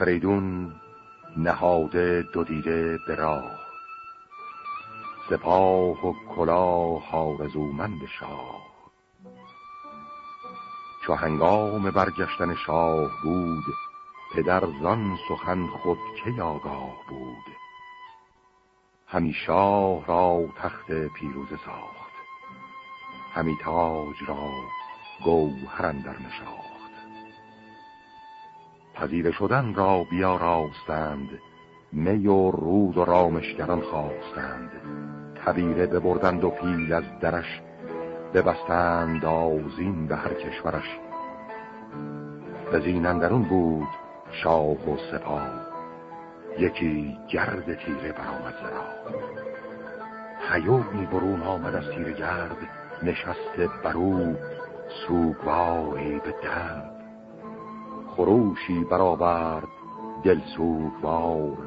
فریدون نهاده دو دیده به راه. سپاه و کلاه آرزومند شاه. چو هنگام برگشتن شاه بود پدر زان سخن خود که آگاه بود؟ همی شاه را تخت پیروز ساخت همی تاج را گوهر در نشاخت. پذیر شدن را بیاراستند. می و رود و رامشگران خواستند. تبیره ببردند و پیل از درش ببستند آزین به هر کشورش. به زینندرون بود شاه و سپاه. یکی گرد تیره برآمد زرا هیومی برون آمد از تیر گرد نشسته برو سوگواری به درد. خروشی برآورد دل سوگوار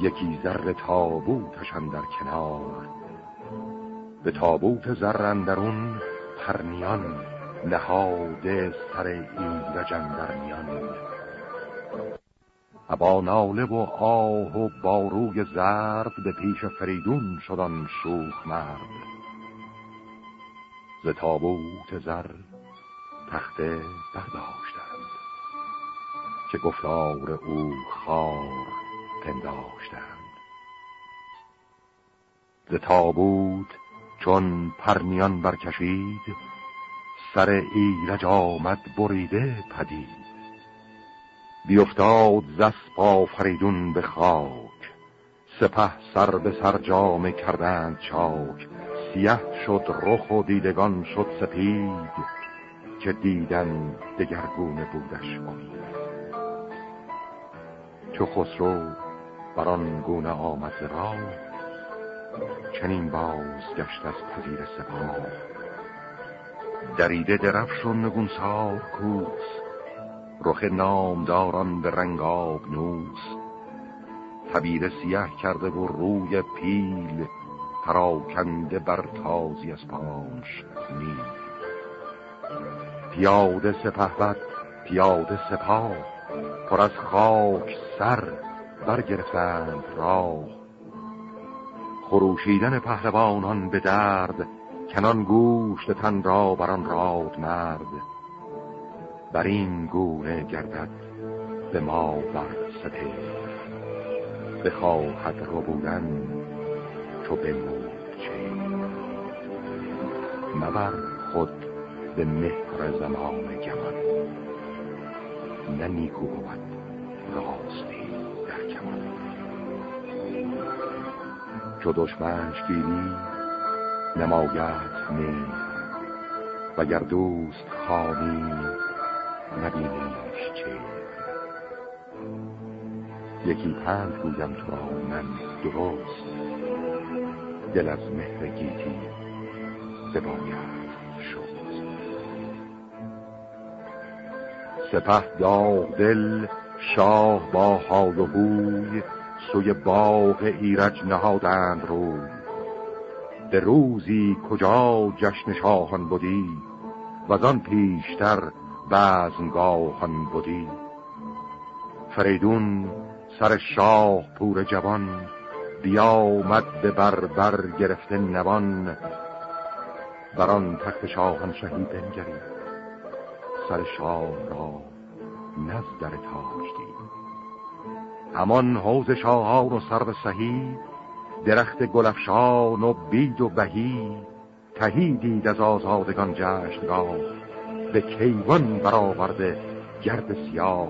یکی زر تابوتشان در کنار. به تابوت زر اندرون پرنیان نهاده سر ایرجن در میان. ابا ناله و آه و باروی زرد به پیش فریدون شدن شوخ مرد. ز تابوت زر تخته برداشتند که گفتار او خار پنداشتند. ز تابوت چون پرنیان برکشید سر ایرج آمد بریده پدید. بیفتاد زسپا فریدون به خاک سپه سر به سر جامه کردند چاک. سیه شد رخ و دیدگان شد سپید که دیدن دگرگونه بودش امید. چو خسرو بران گونه آمد را چنین باز گشت از پذیر سپاه. دریده درفش و نگونسار کوس رخ نامداران به رنگ نوس. تبیر سیه کرده و روی پیل پراکنده بر تازی از پانش نیل. پیاده سپهبد پیاده سپاه. پر از خاک سر برگرفتند راه. خروشیدن پهلوانان به درد کنان گوشت تن را بران راد مرد. بر این گونه گردد به ما بر سپه. بخواهد رو بودن چو بمود چه مبر خود به مهر زمان گمان. نه نیکو بود. راستی در کمان. چو دشمنش گیری نماید می وگر دوست خانی نبینیش چه. یکی پند گویم تو را من درست. دل از مهر گیتی بباید سپه داغ دل شاه با حال و بوی سوی باغ ایرج نهادند روی. به روزی کجا جشن شاهان بودی و آن پیشتر بزنگاهان بودی فریدون سر شاه پور جوان بیامد به بربر گرفته نوان. بران تخت شاهان شهید بنگرید سر شاه را نزدر تاج دید. همان حوز شاهان و سر سهی درخت گلفشان و بید و بهی تهی دید از آزادگان جشنگاه به کیوان برآورده گرد سیاه.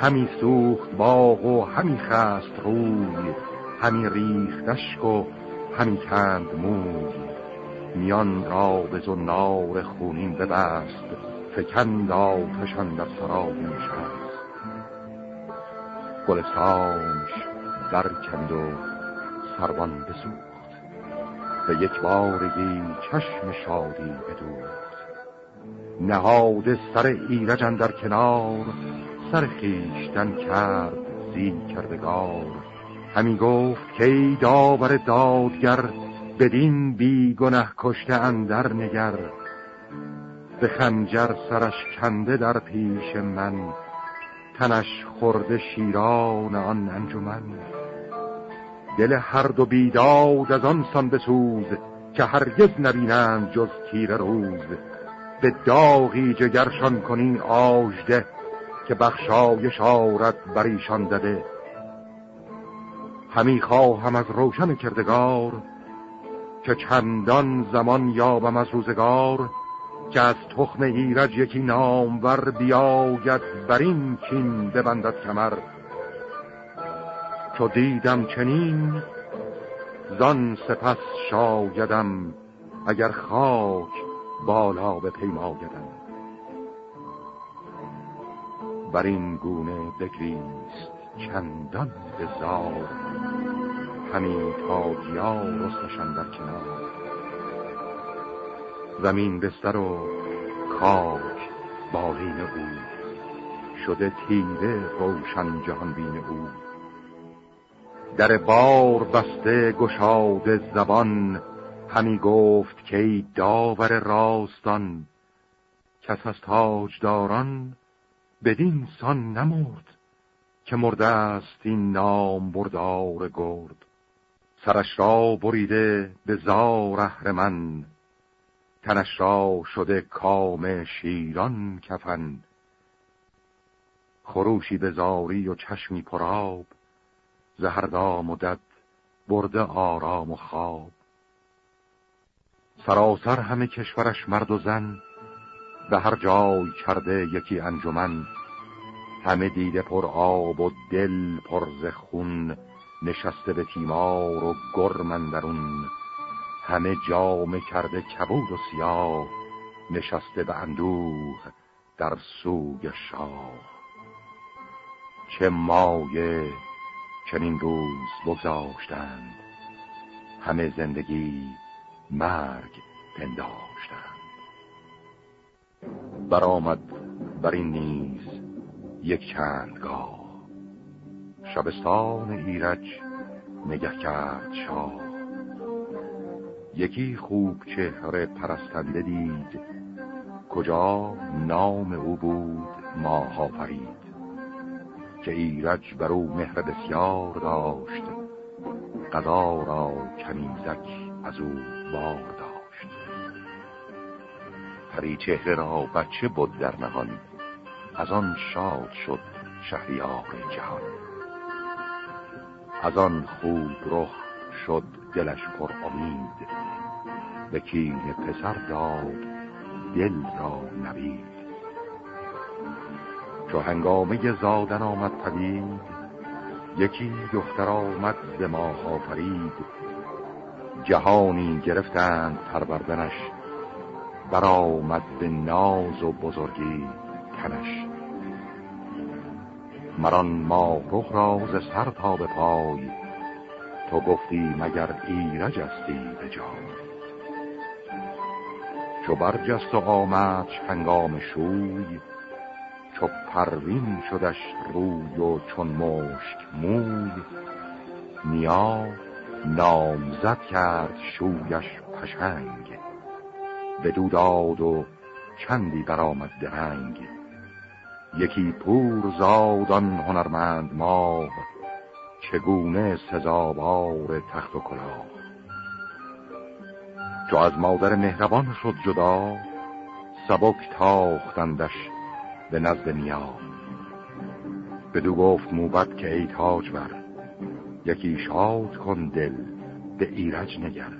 همی سوخت باغ و همی خست روی همی ریختشک و همی کند موی. میان را به زنار خونین ببست. فکند آتشان در سرای نشست. گلستانش برکند و سروان بسوخت. به یک بارگی چشم شادی بدوخت. نهاده سر ایرجن در کنار سر خیشتن کرد زی کردگار. همی گفت که ای داور دادگر بدین بی گنه کشته اندر نگر. به خنجر سرش کنده در پیش من تنش خورده شیران آن انجمن. دل هر دو بیداد از آن سان بسوز که هرگز نبینند جز تیر روز. به داغی جگرشان کنی آجده که بخشایش آرد بر ایشان زده. همی خواهم از روشن کردگار که چندان زمان یابم از روزگار که از تخم ایرج یکی نامور بیاید بر این کین ببندد کمر. چو دیدم چنین زان سپس شایدم اگر خاک بالا به پیمایدم بر این گونه بگریست چندان به زار همی تاجیا رستشن در کنار. زمین بستر و خاک بالین او. شده تیره روشن جهان بین او. در بار بسته گشاده زبان همی گفت که داور راستان کس از تاجداران بدین سان نمرد که مرده است این نام بردار گرد. سرش را بریده به زار من تنش را شده کام شیران کفن. خروشی به زاری و چشمی پراب زهردا مدد برده آرام و خواب. سراسر همه کشورش مرد و زن به هر جای کرده یکی انجمن. همه دیده پر آب و دل پر خون نشسته به تیمار و گرمن درون همه جامه کرده کبود و سیاه نشسته به اندوه در سوی شاه. چه مایه چنین روز بگذاشتند همه زندگی مرگ پنداشتند. برآمد بر این نیز یک چندگاه. شبستان ایرج نگه کرد شاه. یکی خوب چهره پرستنده دید. کجا نام او بود؟ ماه فرید که ایرج بر او مهر بسیار داشت. قضا را کنیزک از او بار داشت. پری چهره را بچه بود در نهان. از آن شاد شد شهریار جهان. از آن خوب رخ شد دلش پر امید به کین پسر داد دل را نوید. چو هنگامه زادن آمد پدید یکی دختر آمد ز ماه آفرید. جهانی گرفتند پروردنش برآمد به ناز و بزرگی تنش. مران ماه رخ را ز سر تا به پای تو گفتی مگر ایرج استی به جای؟ چو برجست و آمد هنگام شوی چو پروین شدش روی و چون مشک موی نیا نامزد کرد شویش پشنگ به داد و چندی برآمد درنگ. یکی پور زادان هنرمند ماه چگونه سزاوار تخت و کلاه. چو از مادر مهربان شد جدا سبک تاختندش به نزد نیا بدو گفت موبت که ای تاج بر یکی شاد کن دل به ایرج نگر.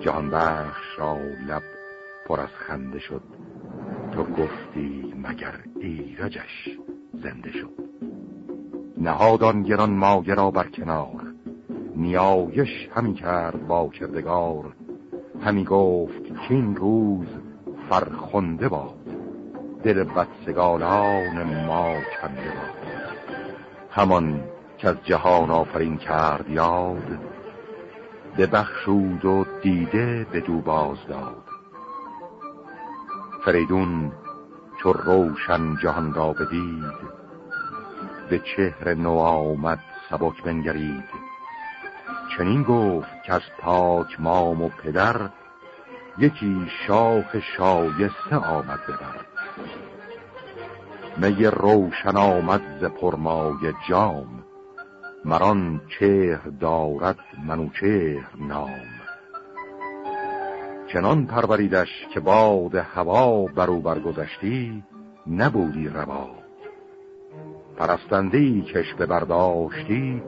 جهان بخش را لب پر از خنده شد تو گفتی مگر ایرجش زنده شد. نهادان گران ماگه را بر کنار نیایش همی کرد با کردگار همی گفت که این روز فرخنده باد. دل بدسگالان ما کنده باد. همان که از جهان آفرین کرد یاد ببخشود و دیده به دو باز داد فریدون چو روشن جهان را بدید به چهر نو آمد سبک بنگرید. چنین گفت که از پاک مام و پدر یکی شاخ شایسته آمد ببر می روشن آمد ز پرمای جام مران چهر دارد منوچهر نام. چنان پروریدش که باد هوا برو برگذشتی نبودی روا. پرستندهی کش برداشتی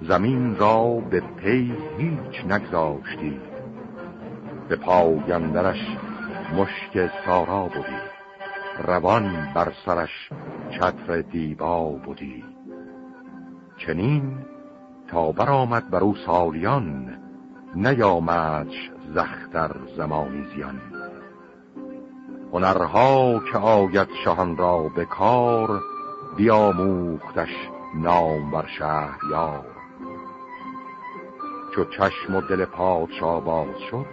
زمین را به پی هیچ نگذاشتی. به پاگندرش مشک سارا بودی. روان بر سرش چتر دیبا بودی. چنین تا برآمد بر او سالیان نیامدش زختر زمانی زیان. هنرها که آید شهان را به کار بیاموختش نام بر شهریار. چو چشم و دل پادشاه باز شد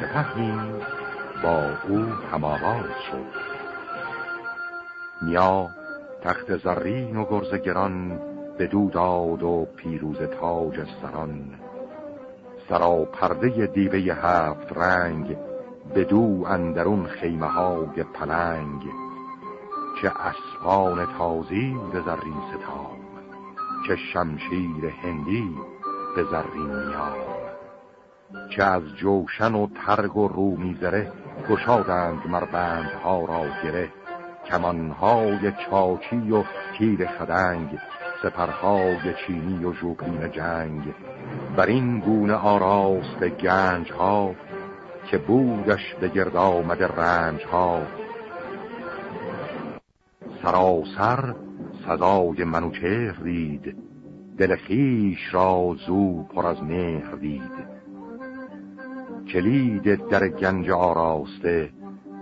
سپه نیز با او هماواز شد. نیا تخت زرین و گرز گران به داد و پیروز تاج سران. سرا پرده دیوه هفت رنگ دو اندرون خیمه های پلنگ. چه اسفان تازی به زرین ستام چه شمشیر هندی به زرین نیام چه از جوشن و ترگ و رومی زره گشادند مربندها را گره. کمانهای چاچی و تیر خدنگ سپرهای چینی و ژوپین جنگ. بر این گونه آراست گنج ها که بودش به گرد آمده رنج ها سراسر سزای منوچهر دید دل خیش را زو پر از مهر دید. کلید در گنج آراسته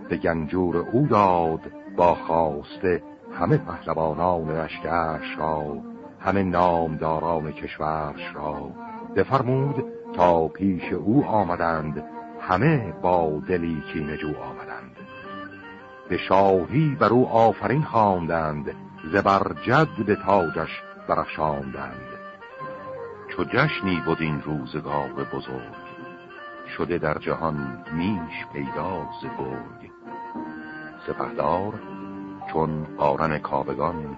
به گنجور او داد با خواسته. همه پهلوانان رشگرش را همه نامداران کشورش را بفرمود تا پیش او آمدند. همه با دلی نجو آمدند. به شاهی بر او آفرین خواندند. زبرجد به تاجش برخشاندند چو جشنی بود این روزگار بزرگ شده در جهان میش پیدا ز گرگ. سپهدار چون قارن کابگان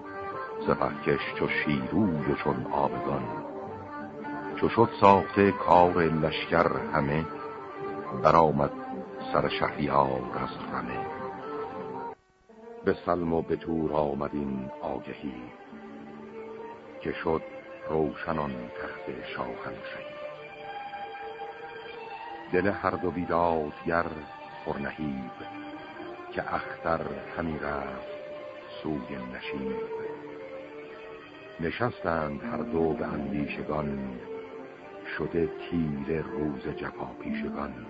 سپهکش چو شیروی و چون آبگان. چو شد ساخته کار لشکر همه برآمد سر شهریار از رمه به سلم و به تور آمد این آگهی. که شد روشنان تخت شاهنشهی. دل هر دو بیدادگر پرنهیب که اختر همی رفت سوی نشیب. نشستند هر دو به اندیشگان شده تیر روز جفا پیشگان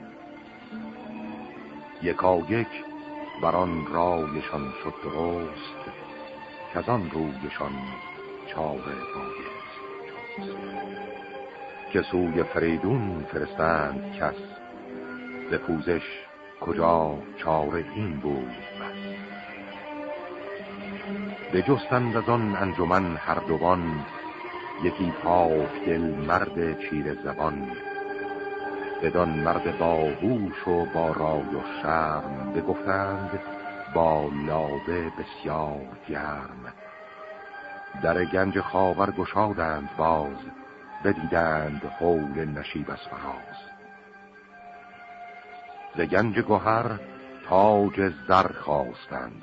یکا یک بران رایشان شد درست که از آن رویشان چاره بایست که سوی فریدون فرستند کس به پوزش کجا چاره این بود به جستند از آن انجمن هر دوان یکی پاک دل مرد چیر زبان. بدان مرد باهوش و با رای و شرم بگفتند با لابه بسیار گرم. در گنج خاور گشادند باز بدیدند حول نشیب از فراز. ز گنج گوهر تاج زر خواستند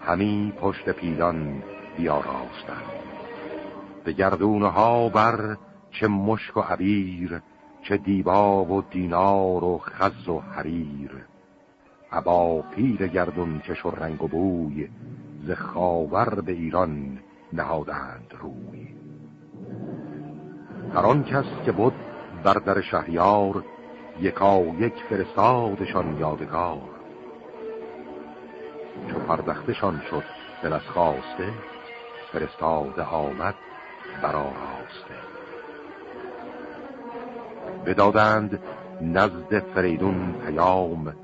همی پشت پیلان بیاراستند. به گردونها بر چه مشک و عبیر چه دیبا و دینار و خز و حریر. عبا پیر گردون چش و رنگ و بوی ز خاور به ایران نهادند روی هر آن کس که بود بر در شهریار یکا یک فرستادشان یادگار. چو پردختشان شد دل از خواسته فرستاده آمد برا راسته بدادند نزد فریدون پیام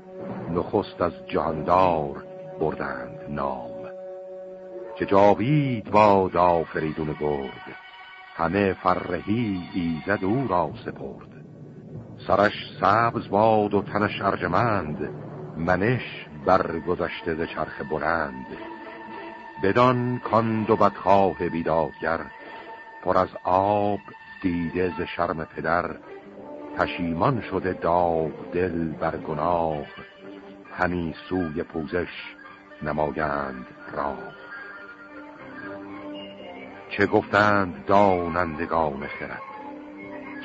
نخست از جهاندار بردند نام. که جاوید باد فریدون گرد همه فرهی ایزد او را سپرد. سرش سبز باد و تنش ارجمند. منش برگذشته ز چرخ بلند. بدان کان دو بدخواه بیدادگر پر از آب دیده ز شرم پدر. پشیمان شده داغ دل بر گناه. همی سوی پوزش نمایند را چه گفتند دانندگان خرد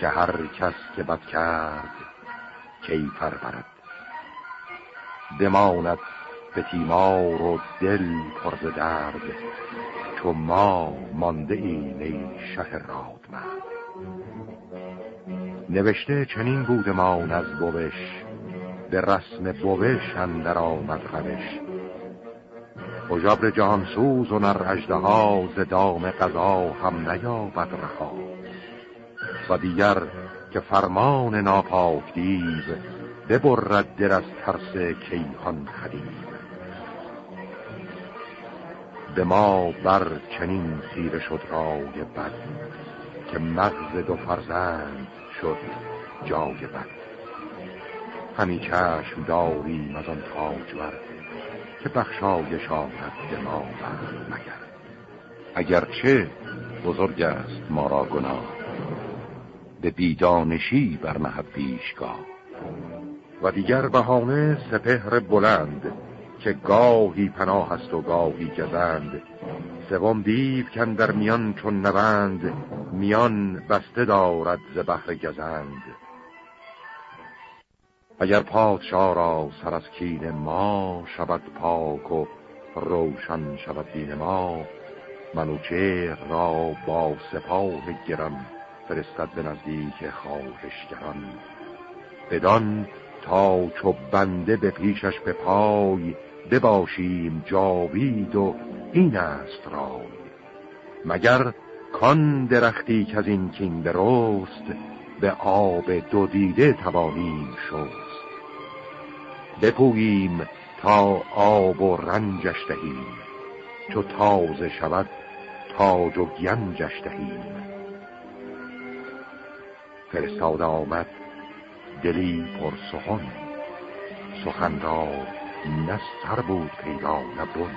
که هر کس که بد کرد کیفر برد. دماند به تیمار و دل پرز درد چو ما مانده این ای شه رادمند نوشته چنین بودمان از بوش به رسم بوش اندر آمد روش. جان جهانسوز و نر اجده ز دام قضا هم نیابد رها. و دیگر که فرمان ناپاک دیو ببرد در از ترس کیهان خدیو. به ما بر چنین تیره شد رای بد که مغز دو فرزند شد جای بد. همی چشم داریم از آن تاجور که بخشایش آمد به ما بر مگر. اگرچه بزرگ است ما را گناه به بیدانشی نهد پیشگاه. و دیگر بهانه سپهر بلند که گاهی پناه است و گاهی گزند. سوم دیو کن در میان چون نوند میان بسته دارد ز بحر گزند. اگر پادشاه را سر از کین ما شود پاک و روشن شود دین ما منوچهر را با سپاه گران فرستد به نزدیک خواهشگران. بدان تا چو بنده به پیشش به پای بباشیم جاوید و این است رای. مگر کان درختی که از این کین درست به آب دو دیده توانیم شست بپوییم تا آب و رنجش دهیم. چو تازه شود تاج و گنجش دهیم. فرستاد آمد دلی پر سخن سخن را نه سر بود پیدا نه بن.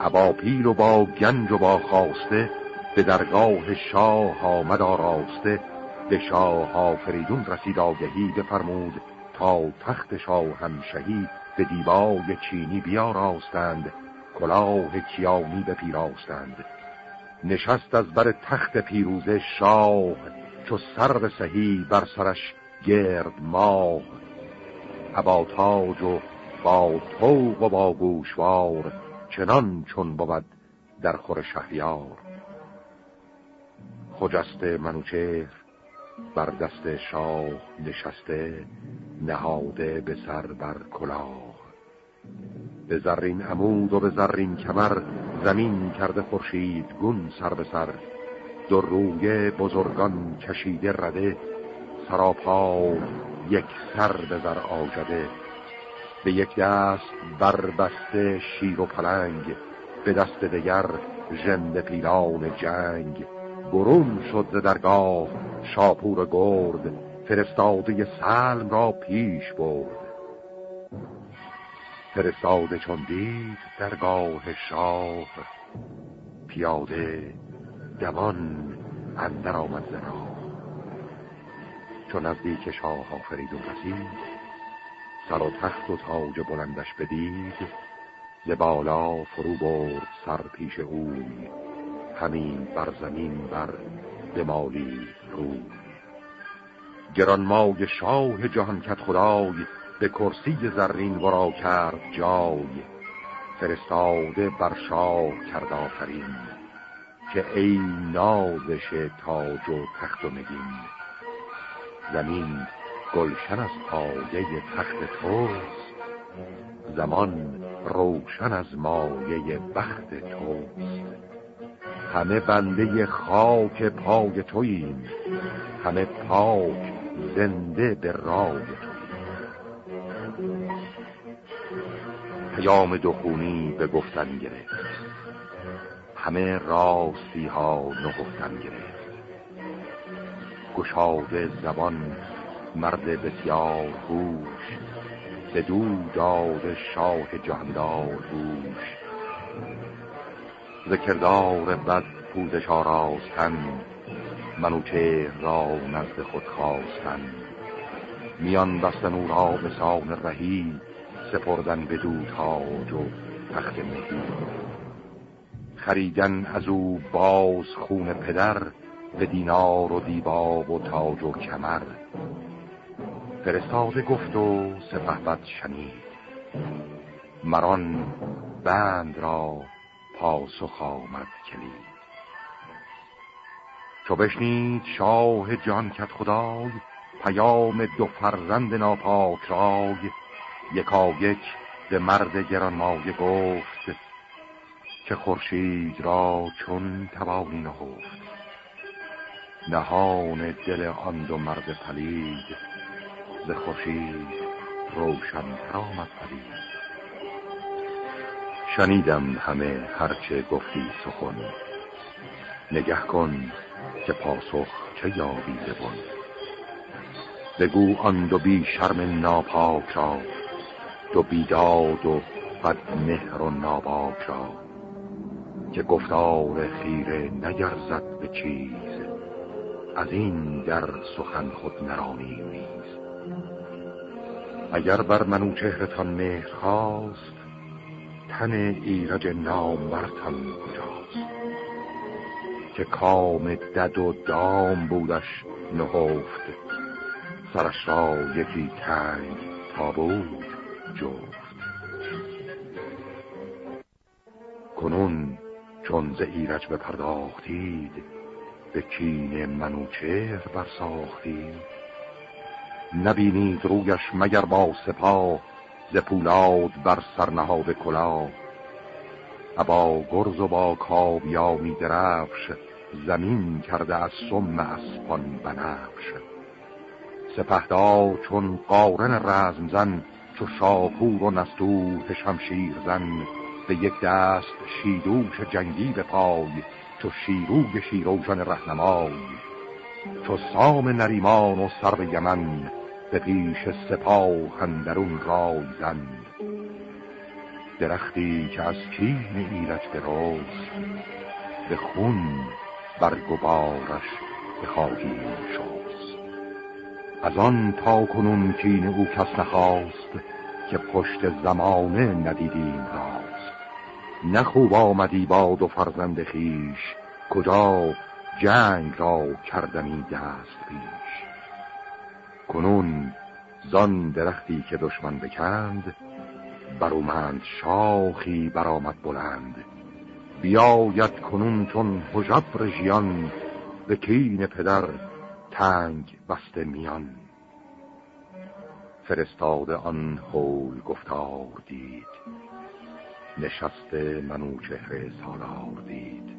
ابا پیل و با گنج و با خواسته به درگاه شاه آمد آراسته. به شاه آفریدون رسید آگهی بفرمود تخت شاهنشهی به دیبای چینی بیاراستند کلاه کیانی بپیراستند نشست از بر تخت پیروزه شاه چو سر سهی بر سرش گرد ماه. ابا تاج و با توق و با گوشوار چنان چون بود در خور شهریار. خجسته منوچهر بر دست شاه نشسته نهاده به سر بر کلاه. به زرین عمود و به زرین کمر زمین کرده خورشید گون سر به سر. دو روی بزرگان کشیده رده سراپا یک سر به زر آجده به یک دست بربسته شیر و پلنگ به دست دیگر ژنده پیلان جنگ. برون شد درگاه شاپور گرد فرستاده سلم را پیش برد. فرستاده چون دید درگاه شاه پیاده دوان اندر آمد ز چون نزدیک شاه آفریدون رسید سر و تخت و تاج بلندش بدید ز بالا فرو برد سر پیش اوی همین بر زمین بر دمالی روی. گرانمای شاه جهان کت خدای به کرسی زرین ورا کرد جای. فرستاده بر شاه کرد آفرین که ای نازش تاج و تخت و نگین. زمین گلشن از پایه تخت توست زمان روشن از مایه بخت توست. همه بنده خاک پای توییم همه پاک زنده به تو پیام دخونی به گفتن گرفت. همه راستی ها نهفتن گرفت. گشاده زبان مرد بسیار هوش به دو داد شاه جهاندار روش ذکردار بد پوزش آراستن منوچه را نزد خود خواستن میان بستن او را به سان رهی سپردن به دو تاج و تخت مهی. خریدن از او باز خون پدر به دینار و دیباب و تاج و کمر. فرستاده گفت و سپهبد شنید. مران بند را پاسخ آمد کلید. چو بشنید شاه جان کت خدای پیام دو فرزند ناپاک رای. یکا یک به مرد گرانمایه گفت که خورشید را چون توانی نهفت. نهان دل آن دو مرد پلید ز خورشید روشن آمد پلید. شنیدم همه هرچه گفتی سخن. نگه کن که پاسخ چه یابی زبون بگو آن دو بی شرم ناپاک را دو بیداد و بد مهر و ناباک را که گفتار خیره نگرزد به چیز از این در سخن خود نرانی نیز اگر بر منو چهرتان مهر خواست تن ایرج نامورتان کجاست که کام دد و دام بودش نهفت. سرش را یکی تنگ تا بود جفت. کنون چون ز ایرج بپرداختید به کین منوچهر برساختید. نبینید رویش مگر با سپاه ز پولاد بر سرنهاد کلاه. ابا گرز و با کابیانی درفش زمین کرده از سم اسپان بنفش سپهدار چون قارن رزم زن چو شاپور و نستوه شمشیر زن به یک دست شیدوش جنگی به پای چو شیروی شیروژن رهنمای. چو سام نریمان و سر یمن به پیش سپاه اندرون رای زن. درختی که از کین ایرج برست به خون برگ و بارش بخواهیم شست. از آن تا کنون کین او کس نخواست که پشت زمانه ندیدیم راست. نخوب آمدی با دو فرزند خیش کجا جنگ را کردنی دست پیش. کنون زان درختی که دشمن بکند برومند شاخی برآمد بلند. بیاید کنون چون حجب ژیان به کین پدر تنگ بسته میان. فرستاده آن هول گفتار دید نشسته منو چهره سالار دید.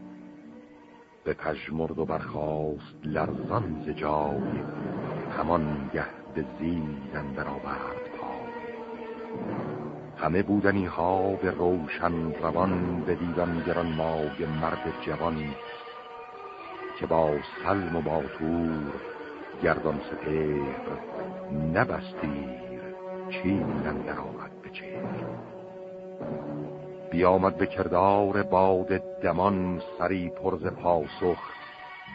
به پژمرد و برخاست لرزان ز جای همان گه به زیدن برآورد پای. همه بودنی ها به روشن روان به دیدن گران مای مرد جوان که با سلم و با تور گردان سپهر نبستیر چین در آمد به چهر. بیامد به کردار باد دمان سری پرز پاسخ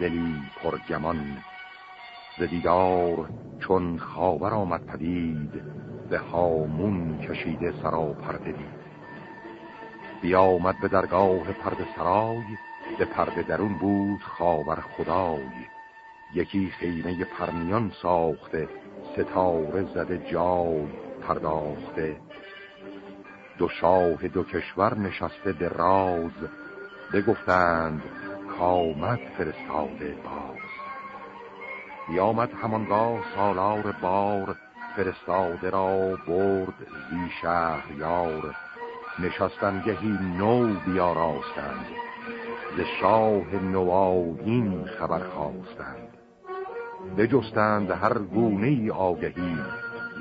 دلی پرگمان ز دیدار چون خاور آمد پدید به هامون کشیده سرا پرده دید. بیامد به درگاه پرده سرای به پرده درون بود خاور خدای. یکی خیمه پرمیان ساخته ستاره زده جای پرداخته. دو شاه دو کشور نشسته به راز بگفتند کامد فرستاده باز. بیامد همانگاه سالار بار فرستاده را برد زی شهر یار نشستن گهی نو بیاراستند. ز شاه نوآیین خبر خواستند. بجستند هر گونه آگهی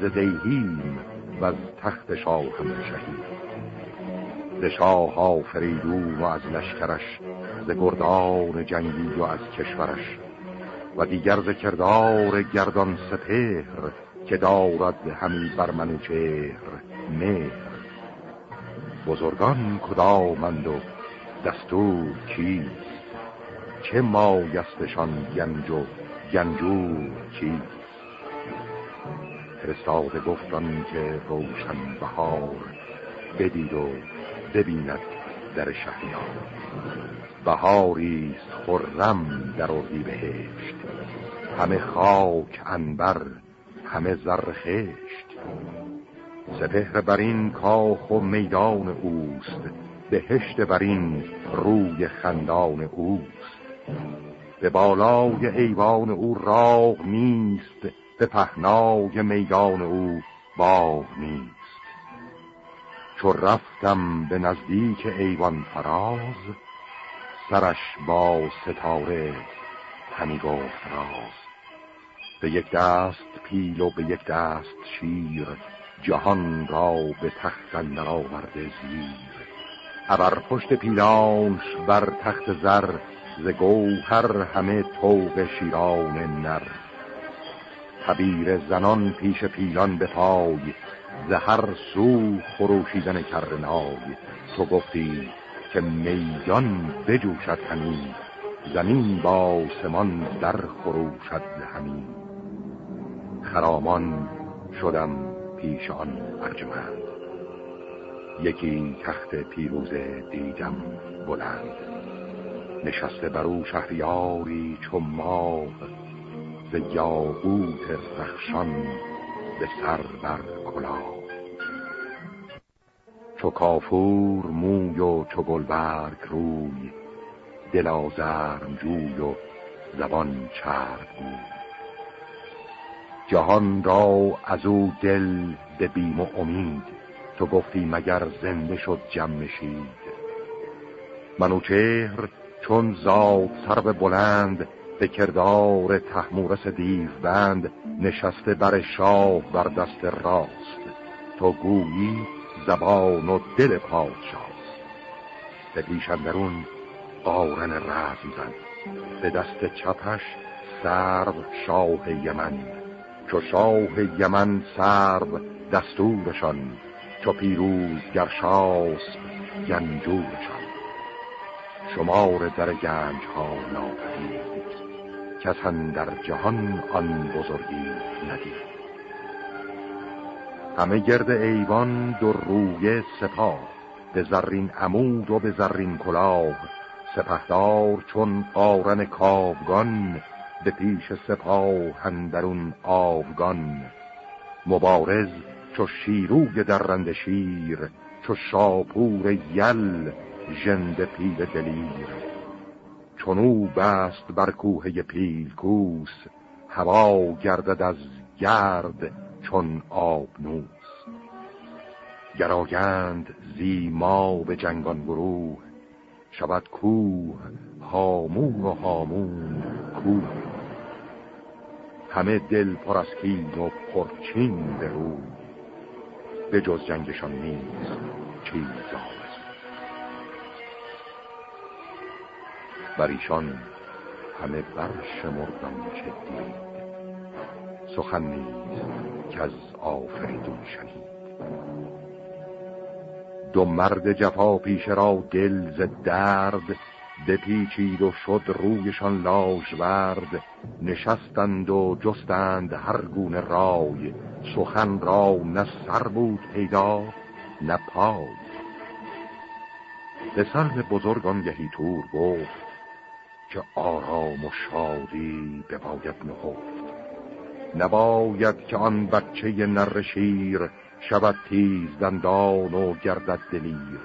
ز دیهیم و از تخت شاه شهید ز شاه آفریدون و از لشکرش ز گردان جنگی و از کشورش. و دیگر ز کردار گردان سپهر که دارد همی بر منو چهر مهر. بزرگان کدامند و دستور کیست؟ چه مایستشان گنج و گنجور چیست فرستاده گفتان که روشن بهار بدید و ببیند در شهریار. بهاریست خرم در اردی بهشت همه خاک انبر همه زر خشت. سپهر بر این کاخ و میدان اوست بهشت بر این روی خندان اوست. به بالای ایوان او راغ نیست به پهنای میدان او باغ نیست. چو رفتم به نزدیک ایوان فراز سرش با ستاره همی گفت راز. به یک دست پیل و به یک دست شیر جهان را به تخت اندر آورده زیر. ابر پشت پیلانش بر تخت زر ز گوهر همه توق شیران نر. تبیر زنان پیش پیلان به پای ز هر سو خروشیدن کرنای. تو گفتی که میدان بجوشد همین زمین با سمان در خروشد همین خرامان شدم پیش آن ارجمند. یکی تخت پیروزه دیدم بلند. نشسته بر او شهریاری چو ماه. ز یاقوت رخشان به سر بر کلاه. چو کافور موی و چو گلبرگ روی دل آزرم جوی و زبان چرب بود. جهان را از او دل به بیم و امید. تو گفتی مگر زنده شد جمشید منوچهر چون زاد سر بلند به کردار تحمورس دیو بند نشسته بر شاه بر دست راست. تو گویی زبان و دل پادشاست. به پیشندرون قارن رزم زد به دست چپش سرب شاه یمن. چو شاه یمن سرب دستورشان چو پیروز گرشاس گنجورشان. شمار در گنج ها ناپدید کسن در جهان آن بزرگی ندید. همه گرد ایوان دو روی سپاه به زرین عمود و به زرین کلاه سپهدار چون قارن کاوگان به پیش سپاه هندرون آوگان مبارز چو شیروی درنده شیر چو شاپور یل ژنده پیل دلیر. چونو بست بر کوه پیلکوس هوا گردد از گرد چون آبنوس. گراگند زیما به جنگان گروه شود کوه هامون و هامون کوه. همه دل پر از و پرچین به روی. به جز جنگشان نیست چیز بر ایشان همه برشمردم چه دید سخن نیست که از آفریدون شنید دو مرد جفا پیش را دل ز درد بپیچید و شد رویشان لاژورد نشستند و جستند هر گونه رای. سخن را نه سر بود پیدا نه پای. به سر بزرگان یهی تور گفت که آرام و شادی بباید نهفت. نباید که آن بچه نر شیر شود تیز دندان و گردد دلیر.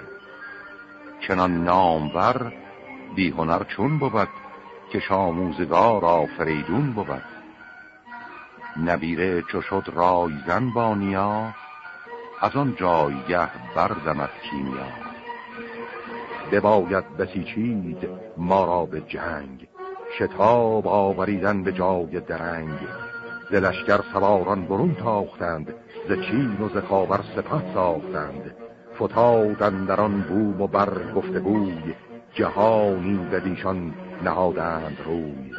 چنان نامور بی هنر چون بود که شاموزگار آفریدون بود. نبیره چو شد رایزن با نیا از آن جایگه برزمد کیمیا. بباید بسیچید ما را به جنگ شتاب آوریدن به جای درنگ. دلشگر سواران برون تاختند ز چین و ز خاور سپه ساختند. فتادن در آن بوم و بر گفتگوی جهانی بدیشان نهادند روی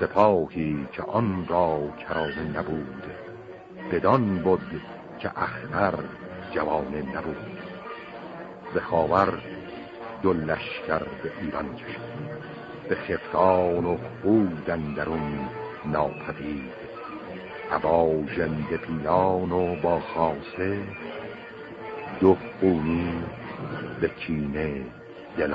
سپاهی که آن را کرانه نبود بدان بود که اختر جوانه نبود. ز خاور دو لشکر به ایران کشید به خفتان و خود درون ناپدید. عبا ژنده پیلان و با خاصه دو خونی به کینه دل